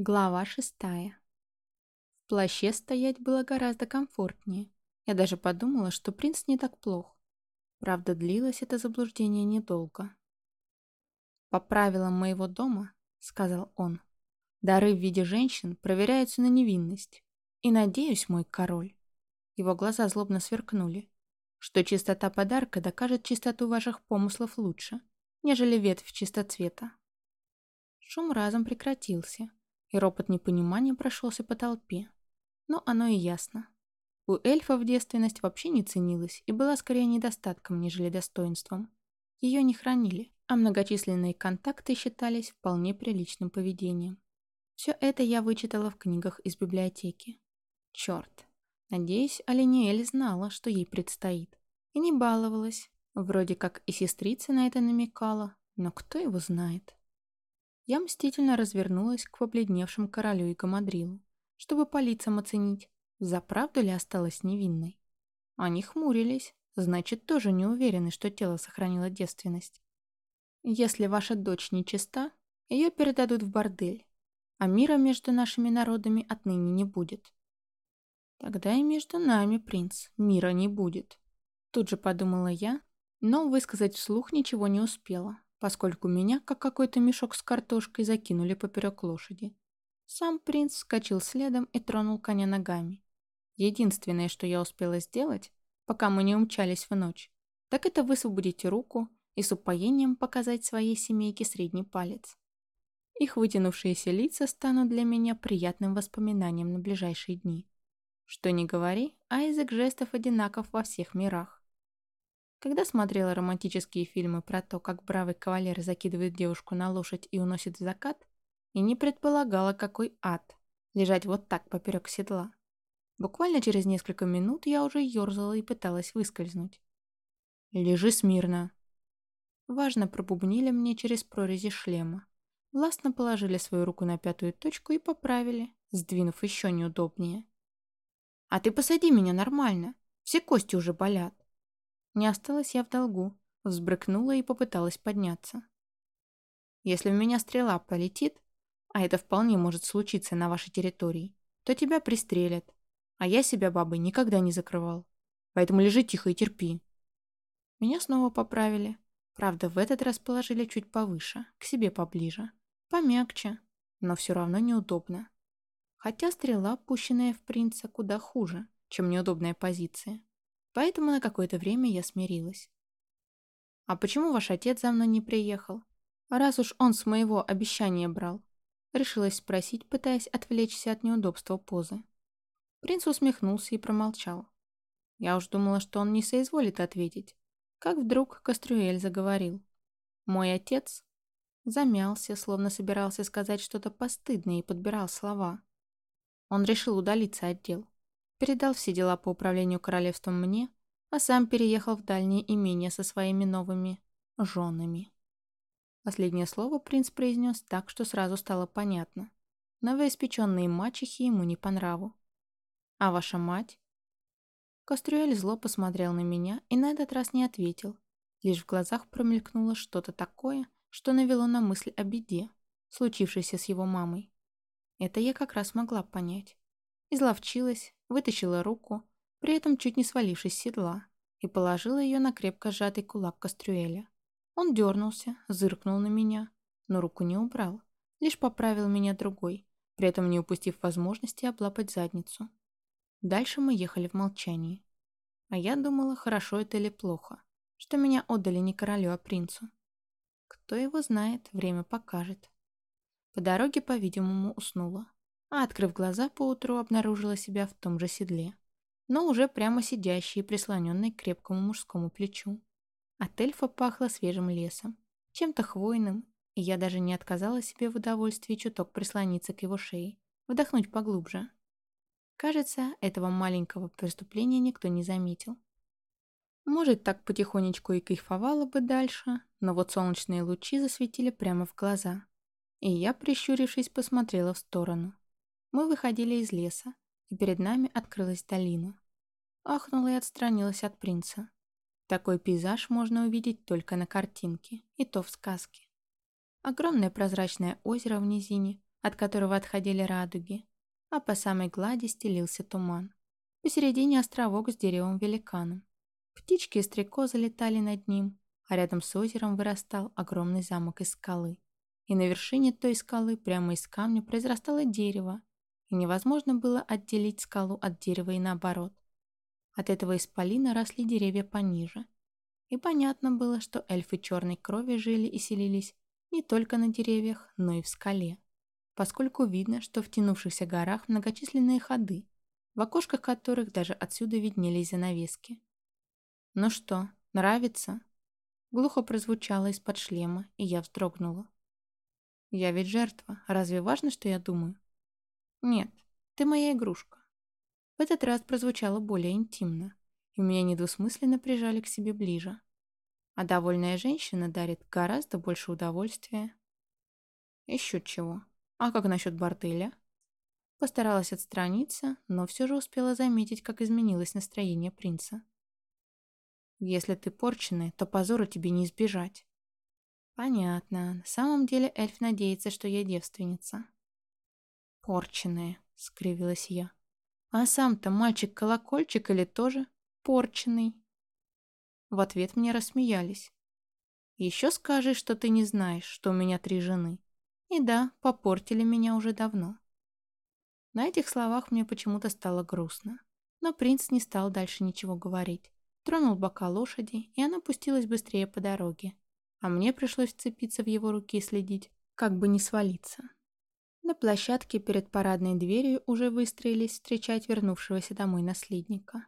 Глава шестая. В плаще стоять было гораздо комфортнее. Я даже подумала, что принц не так плох. Правда, длилось это заблуждение недолго. «По правилам моего дома», — сказал он, — «дары в виде женщин проверяются на невинность. И надеюсь, мой король». Его глаза злобно сверкнули, что чистота подарка докажет чистоту ваших помыслов лучше, нежели ветвь чистоцвета. Шум разом прекратился и ропот непонимания прошелся по толпе. Но оно и ясно. У эльфов девственность вообще не ценилась и была скорее недостатком, нежели достоинством. Ее не хранили, а многочисленные контакты считались вполне приличным поведением. Все это я вычитала в книгах из библиотеки. Черт. Надеюсь, Алиниэль знала, что ей предстоит. И не баловалась. Вроде как и сестрица на это намекала, но кто его знает. Я мстительно развернулась к побледневшим королю и гамадрилу, чтобы по лицам оценить, за правду ли осталась невинной. Они хмурились, значит, тоже не уверены, что тело сохранило девственность. Если ваша дочь нечиста, ее передадут в бордель, а мира между нашими народами отныне не будет. Тогда и между нами, принц, мира не будет. Тут же подумала я, но высказать вслух ничего не успела поскольку меня, как какой-то мешок с картошкой, закинули поперек лошади. Сам принц вскочил следом и тронул коня ногами. Единственное, что я успела сделать, пока мы не умчались в ночь, так это высвободить руку и с упоением показать своей семейке средний палец. Их вытянувшиеся лица станут для меня приятным воспоминанием на ближайшие дни. Что ни говори, а язык жестов одинаков во всех мирах. Когда смотрела романтические фильмы про то, как бравый кавалер закидывает девушку на лошадь и уносит в закат, и не предполагала, какой ад лежать вот так поперек седла. Буквально через несколько минут я уже ерзала и пыталась выскользнуть. «Лежи смирно!» Важно пробубнили мне через прорези шлема. Властно положили свою руку на пятую точку и поправили, сдвинув еще неудобнее. «А ты посади меня нормально, все кости уже болят!» Не осталась я в долгу, взбрыкнула и попыталась подняться. Если в меня стрела полетит, а это вполне может случиться на вашей территории, то тебя пристрелят, а я себя бабой никогда не закрывал. Поэтому лежи тихо и терпи. Меня снова поправили. Правда, в этот раз положили чуть повыше, к себе поближе. Помягче, но все равно неудобно. Хотя стрела, пущенная в принца, куда хуже, чем неудобная позиция. Поэтому на какое-то время я смирилась. «А почему ваш отец за мной не приехал? Раз уж он с моего обещания брал?» Решилась спросить, пытаясь отвлечься от неудобства позы. Принц усмехнулся и промолчал. Я уж думала, что он не соизволит ответить. Как вдруг Кастрюэль заговорил. «Мой отец...» Замялся, словно собирался сказать что-то постыдное и подбирал слова. Он решил удалиться от дел передал все дела по управлению королевством мне, а сам переехал в дальнее имение со своими новыми женами. Последнее слово принц произнес так, что сразу стало понятно. Новоиспеченные мачехи ему не по нраву. «А ваша мать?» Кастрюэль зло посмотрел на меня и на этот раз не ответил. Лишь в глазах промелькнуло что-то такое, что навело на мысль о беде, случившейся с его мамой. Это я как раз могла понять. Изловчилась, вытащила руку, при этом чуть не свалившись с седла, и положила ее на крепко сжатый кулак Кастрюэля. Он дернулся, зыркнул на меня, но руку не убрал, лишь поправил меня другой, при этом не упустив возможности облапать задницу. Дальше мы ехали в молчании. А я думала, хорошо это или плохо, что меня отдали не королю, а принцу. Кто его знает, время покажет. По дороге, по-видимому, уснула а, открыв глаза поутру, обнаружила себя в том же седле, но уже прямо сидящей и прислоненной к крепкому мужскому плечу. От эльфа пахло свежим лесом, чем-то хвойным, и я даже не отказала себе в удовольствии чуток прислониться к его шее, вдохнуть поглубже. Кажется, этого маленького преступления никто не заметил. Может, так потихонечку и кайфовала бы дальше, но вот солнечные лучи засветили прямо в глаза, и я, прищурившись, посмотрела в сторону. Мы выходили из леса, и перед нами открылась долина. Ахнула и отстранилась от принца. Такой пейзаж можно увидеть только на картинке, и то в сказке. Огромное прозрачное озеро в низине, от которого отходили радуги, а по самой глади стелился туман. Посередине островок с деревом-великаном. Птички и стрекозы летали над ним, а рядом с озером вырастал огромный замок из скалы. И на вершине той скалы прямо из камня произрастало дерево, и невозможно было отделить скалу от дерева и наоборот. От этого исполина росли деревья пониже. И понятно было, что эльфы черной крови жили и селились не только на деревьях, но и в скале, поскольку видно, что в тянувшихся горах многочисленные ходы, в окошках которых даже отсюда виднелись занавески. «Ну что, нравится?» Глухо прозвучало из-под шлема, и я вздрогнула. «Я ведь жертва. Разве важно, что я думаю?» «Нет, ты моя игрушка». В этот раз прозвучало более интимно, и меня недвусмысленно прижали к себе ближе. А довольная женщина дарит гораздо больше удовольствия. Еще чего. А как насчет борделя? Постаралась отстраниться, но все же успела заметить, как изменилось настроение принца. Если ты порченый, то позору тебе не избежать. Понятно. На самом деле эльф надеется, что я девственница. Порченая, скривилась я. А сам-то мальчик-колокольчик или тоже порченый? В ответ мне рассмеялись. Еще скажи, что ты не знаешь, что у меня три жены. И да, попортили меня уже давно. На этих словах мне почему-то стало грустно. Но принц не стал дальше ничего говорить. Тронул бока лошади, и она пустилась быстрее по дороге. А мне пришлось вцепиться в его руки и следить, как бы не свалиться. На площадке перед парадной дверью уже выстроились встречать вернувшегося домой наследника.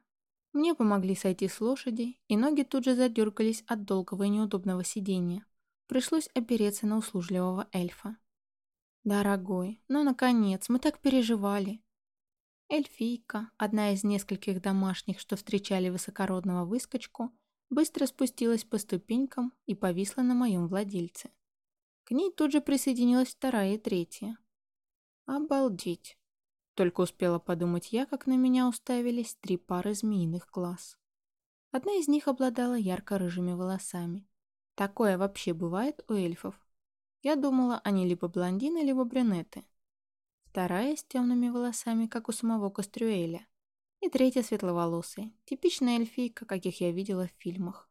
Мне помогли сойти с лошади, и ноги тут же задергались от долгого и неудобного сидения. Пришлось опереться на услужливого эльфа. «Дорогой, ну, наконец, мы так переживали!» Эльфийка, одна из нескольких домашних, что встречали высокородного выскочку, быстро спустилась по ступенькам и повисла на моем владельце. К ней тут же присоединилась вторая и третья. «Обалдеть!» Только успела подумать я, как на меня уставились три пары змеиных глаз. Одна из них обладала ярко-рыжими волосами. Такое вообще бывает у эльфов. Я думала, они либо блондины, либо брюнеты. Вторая с темными волосами, как у самого Кастрюэля. И третья светловолосая, типичная эльфийка, каких я видела в фильмах.